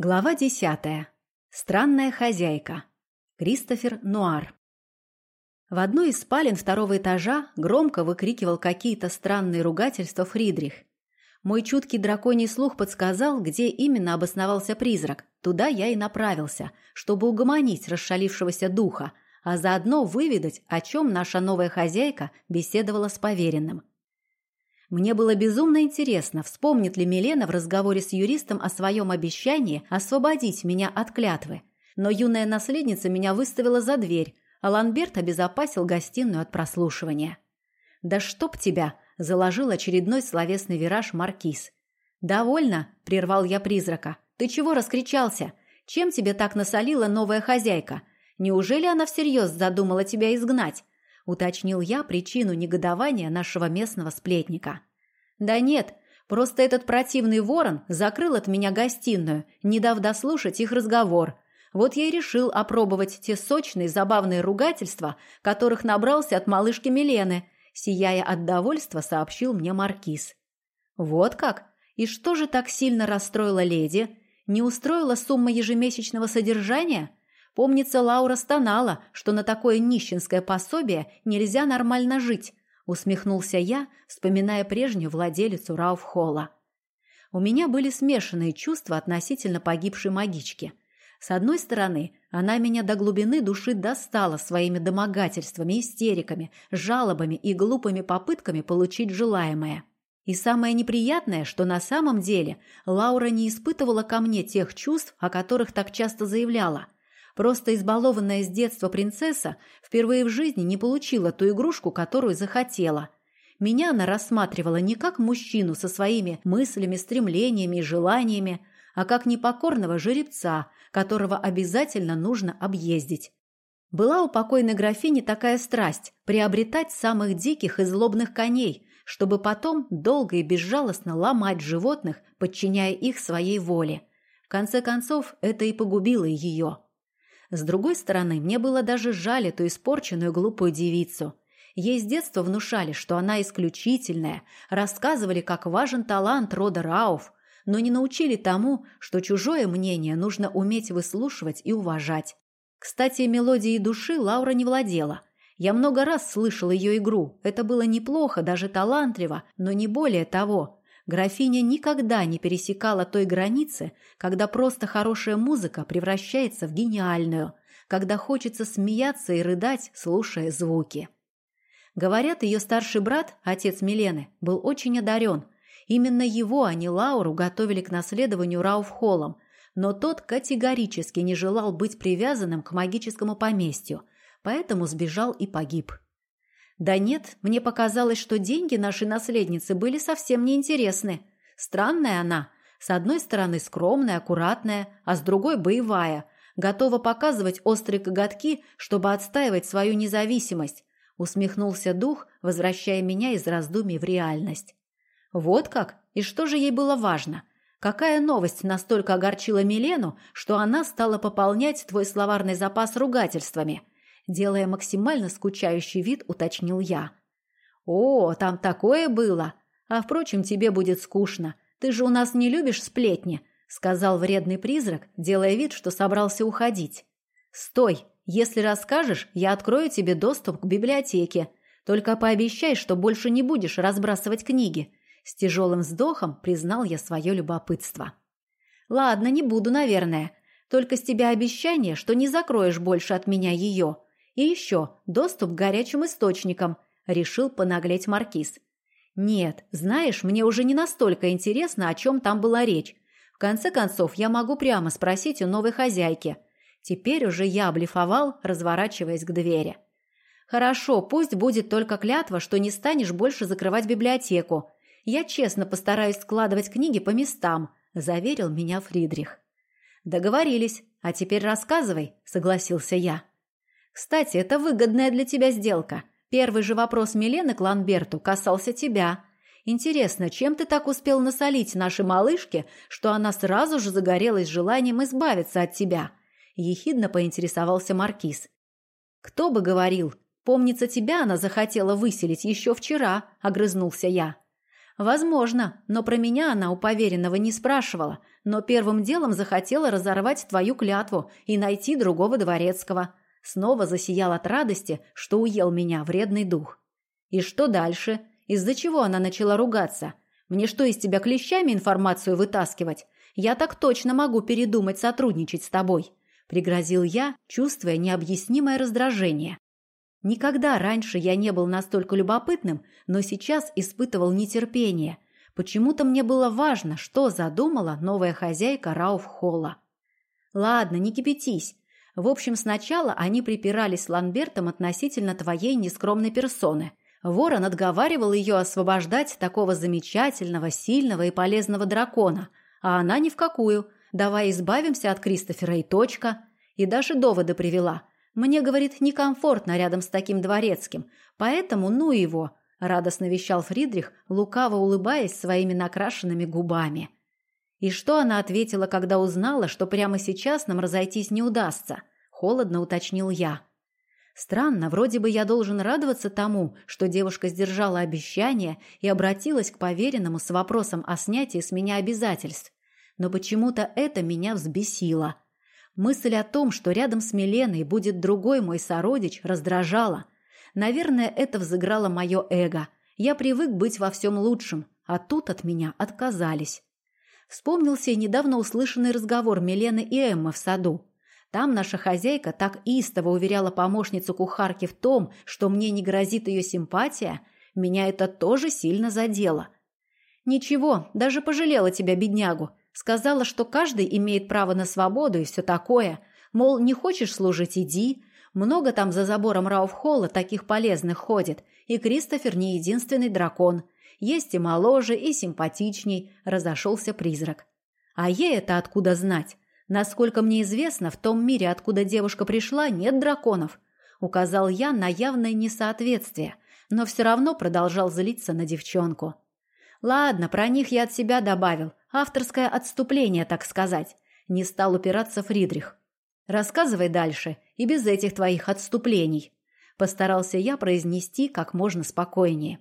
Глава десятая. Странная хозяйка. Кристофер Нуар. В одной из спален второго этажа громко выкрикивал какие-то странные ругательства Фридрих. Мой чуткий драконий слух подсказал, где именно обосновался призрак. Туда я и направился, чтобы угомонить расшалившегося духа, а заодно выведать, о чем наша новая хозяйка беседовала с поверенным. Мне было безумно интересно, вспомнит ли Милена в разговоре с юристом о своем обещании освободить меня от клятвы. Но юная наследница меня выставила за дверь, а Ланберт обезопасил гостиную от прослушивания. «Да чтоб тебя!» – заложил очередной словесный вираж Маркиз. «Довольно!» – прервал я призрака. «Ты чего раскричался? Чем тебе так насолила новая хозяйка? Неужели она всерьез задумала тебя изгнать? Уточнил я причину негодования нашего местного сплетника. Да нет, просто этот противный ворон закрыл от меня гостиную, не дав дослушать их разговор. Вот я и решил опробовать те сочные забавные ругательства, которых набрался от малышки Милены, сияя от довольства, сообщил мне маркиз. Вот как? И что же так сильно расстроила леди? Не устроила сумма ежемесячного содержания? Помнится, Лаура стонала, что на такое нищенское пособие нельзя нормально жить, усмехнулся я, вспоминая прежнюю владелицу Рауфхолла. У меня были смешанные чувства относительно погибшей магички. С одной стороны, она меня до глубины души достала своими домогательствами, истериками, жалобами и глупыми попытками получить желаемое. И самое неприятное, что на самом деле Лаура не испытывала ко мне тех чувств, о которых так часто заявляла – Просто избалованная с детства принцесса впервые в жизни не получила ту игрушку, которую захотела. Меня она рассматривала не как мужчину со своими мыслями, стремлениями и желаниями, а как непокорного жеребца, которого обязательно нужно объездить. Была у покойной графини такая страсть – приобретать самых диких и злобных коней, чтобы потом долго и безжалостно ломать животных, подчиняя их своей воле. В конце концов, это и погубило ее. С другой стороны, мне было даже жаль эту испорченную глупую девицу. Ей с детства внушали, что она исключительная, рассказывали, как важен талант рода Рауф, но не научили тому, что чужое мнение нужно уметь выслушивать и уважать. Кстати, мелодией души Лаура не владела. Я много раз слышал ее игру. Это было неплохо, даже талантливо, но не более того. Графиня никогда не пересекала той границы, когда просто хорошая музыка превращается в гениальную, когда хочется смеяться и рыдать, слушая звуки. Говорят, ее старший брат, отец Милены, был очень одарен. Именно его, а не Лауру, готовили к наследованию Рауфхоллом, но тот категорически не желал быть привязанным к магическому поместью, поэтому сбежал и погиб. Да нет, мне показалось, что деньги нашей наследницы были совсем неинтересны. Странная она. С одной стороны скромная, аккуратная, а с другой боевая. Готова показывать острые коготки, чтобы отстаивать свою независимость. Усмехнулся дух, возвращая меня из раздумий в реальность. Вот как? И что же ей было важно? Какая новость настолько огорчила Милену, что она стала пополнять твой словарный запас ругательствами – Делая максимально скучающий вид, уточнил я. «О, там такое было! А, впрочем, тебе будет скучно. Ты же у нас не любишь сплетни», — сказал вредный призрак, делая вид, что собрался уходить. «Стой! Если расскажешь, я открою тебе доступ к библиотеке. Только пообещай, что больше не будешь разбрасывать книги». С тяжелым вздохом признал я свое любопытство. «Ладно, не буду, наверное. Только с тебя обещание, что не закроешь больше от меня ее», и еще доступ к горячим источникам, решил понаглеть Маркиз. Нет, знаешь, мне уже не настолько интересно, о чем там была речь. В конце концов, я могу прямо спросить у новой хозяйки. Теперь уже я блефовал, разворачиваясь к двери. Хорошо, пусть будет только клятва, что не станешь больше закрывать библиотеку. Я честно постараюсь складывать книги по местам, заверил меня Фридрих. Договорились. А теперь рассказывай, согласился я. Кстати, это выгодная для тебя сделка. Первый же вопрос Милены к Ланберту касался тебя. Интересно, чем ты так успел насолить нашей малышке, что она сразу же загорелась желанием избавиться от тебя?» Ехидно поинтересовался Маркиз. «Кто бы говорил, помнится, тебя она захотела выселить еще вчера», — огрызнулся я. Возможно, но про меня она у поверенного не спрашивала, но первым делом захотела разорвать твою клятву и найти другого дворецкого. Снова засиял от радости, что уел меня вредный дух. И что дальше? Из-за чего она начала ругаться? Мне что, из тебя клещами информацию вытаскивать? Я так точно могу передумать сотрудничать с тобой, пригрозил я, чувствуя необъяснимое раздражение. Никогда раньше я не был настолько любопытным, но сейчас испытывал нетерпение. Почему-то мне было важно, что задумала новая хозяйка Рауф-Холла. Ладно, не кипятись. В общем, сначала они припирались с Ланбертом относительно твоей нескромной персоны. Ворон отговаривал ее освобождать такого замечательного, сильного и полезного дракона, а она ни в какую. Давай избавимся от Кристофера и точка. И даже доводы привела – мне, говорит, некомфортно рядом с таким дворецким, поэтому ну его, радостно вещал Фридрих, лукаво улыбаясь своими накрашенными губами. И что она ответила, когда узнала, что прямо сейчас нам разойтись не удастся? Холодно уточнил я. Странно, вроде бы я должен радоваться тому, что девушка сдержала обещание и обратилась к поверенному с вопросом о снятии с меня обязательств. Но почему-то это меня взбесило. Мысль о том, что рядом с Миленой будет другой мой сородич, раздражала. Наверное, это взыграло мое эго. Я привык быть во всем лучшем, а тут от меня отказались. Вспомнился и недавно услышанный разговор Милены и Эммы в саду. Там наша хозяйка так истово уверяла помощницу кухарки в том, что мне не грозит ее симпатия, меня это тоже сильно задело. «Ничего, даже пожалела тебя, беднягу. Сказала, что каждый имеет право на свободу и все такое. Мол, не хочешь служить – иди. Много там за забором Рауфхолла таких полезных ходит. И Кристофер не единственный дракон. Есть и моложе, и симпатичней, разошелся призрак. А ей это откуда знать? Насколько мне известно, в том мире, откуда девушка пришла, нет драконов. Указал я на явное несоответствие, но все равно продолжал злиться на девчонку. Ладно, про них я от себя добавил. Авторское отступление, так сказать. Не стал упираться Фридрих. Рассказывай дальше, и без этих твоих отступлений. Постарался я произнести как можно спокойнее.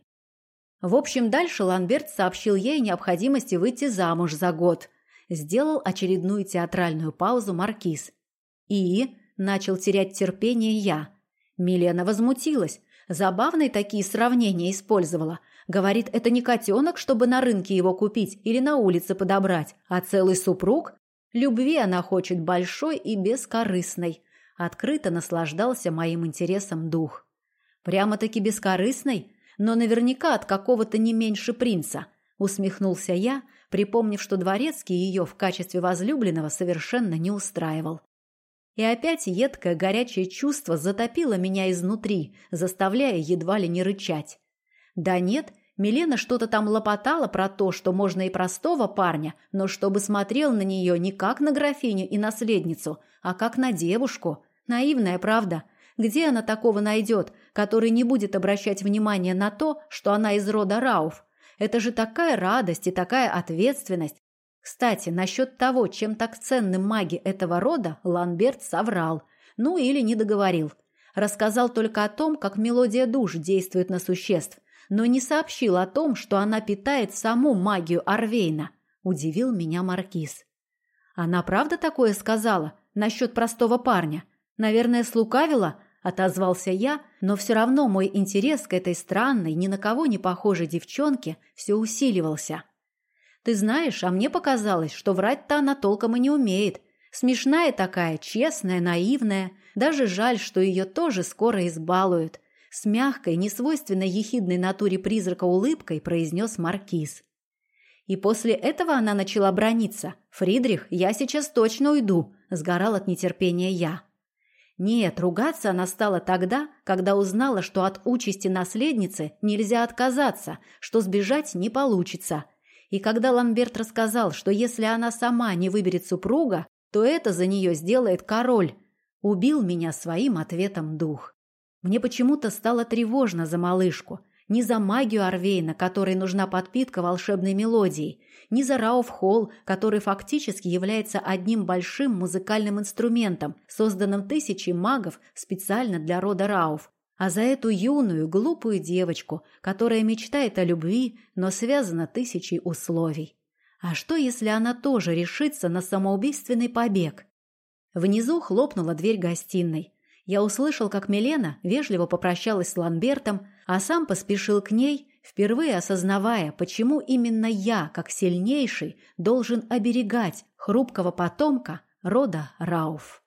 В общем, дальше Ланберт сообщил ей необходимости выйти замуж за год. Сделал очередную театральную паузу Маркиз. И начал терять терпение я. Милена возмутилась. Забавные такие сравнения использовала. Говорит, это не котенок, чтобы на рынке его купить или на улице подобрать, а целый супруг. Любви она хочет большой и бескорыстной. Открыто наслаждался моим интересом дух. Прямо-таки бескорыстной, но наверняка от какого-то не меньше принца. Усмехнулся я, припомнив, что дворецкий ее в качестве возлюбленного совершенно не устраивал. И опять едкое горячее чувство затопило меня изнутри, заставляя едва ли не рычать. Да нет, Милена что-то там лопотала про то, что можно и простого парня, но чтобы смотрел на нее не как на графиню и наследницу, а как на девушку. Наивная правда. Где она такого найдет, который не будет обращать внимание на то, что она из рода Рауф? Это же такая радость и такая ответственность. Кстати, насчет того, чем так ценны маги этого рода, Ланберт соврал. Ну или не договорил. Рассказал только о том, как мелодия душ действует на существ но не сообщил о том, что она питает саму магию Арвейна. Удивил меня Маркиз. Она правда такое сказала насчет простого парня? Наверное, слукавила? Отозвался я, но все равно мой интерес к этой странной, ни на кого не похожей девчонке все усиливался. Ты знаешь, а мне показалось, что врать-то она толком и не умеет. Смешная такая, честная, наивная. Даже жаль, что ее тоже скоро избалуют. С мягкой, несвойственной ехидной натуре призрака улыбкой произнес Маркиз. И после этого она начала брониться. «Фридрих, я сейчас точно уйду», – сгорал от нетерпения я. Нет, ругаться она стала тогда, когда узнала, что от участи наследницы нельзя отказаться, что сбежать не получится. И когда Ламберт рассказал, что если она сама не выберет супруга, то это за нее сделает король, убил меня своим ответом дух. Мне почему-то стало тревожно за малышку. Ни за магию Арвейна, которой нужна подпитка волшебной мелодией, ни за Рауф Холл, который фактически является одним большим музыкальным инструментом, созданным тысячей магов специально для рода Рауф. а за эту юную, глупую девочку, которая мечтает о любви, но связана тысячей условий. А что, если она тоже решится на самоубийственный побег? Внизу хлопнула дверь гостиной. Я услышал, как Милена вежливо попрощалась с Ланбертом, а сам поспешил к ней, впервые осознавая, почему именно я, как сильнейший, должен оберегать хрупкого потомка рода Рауф.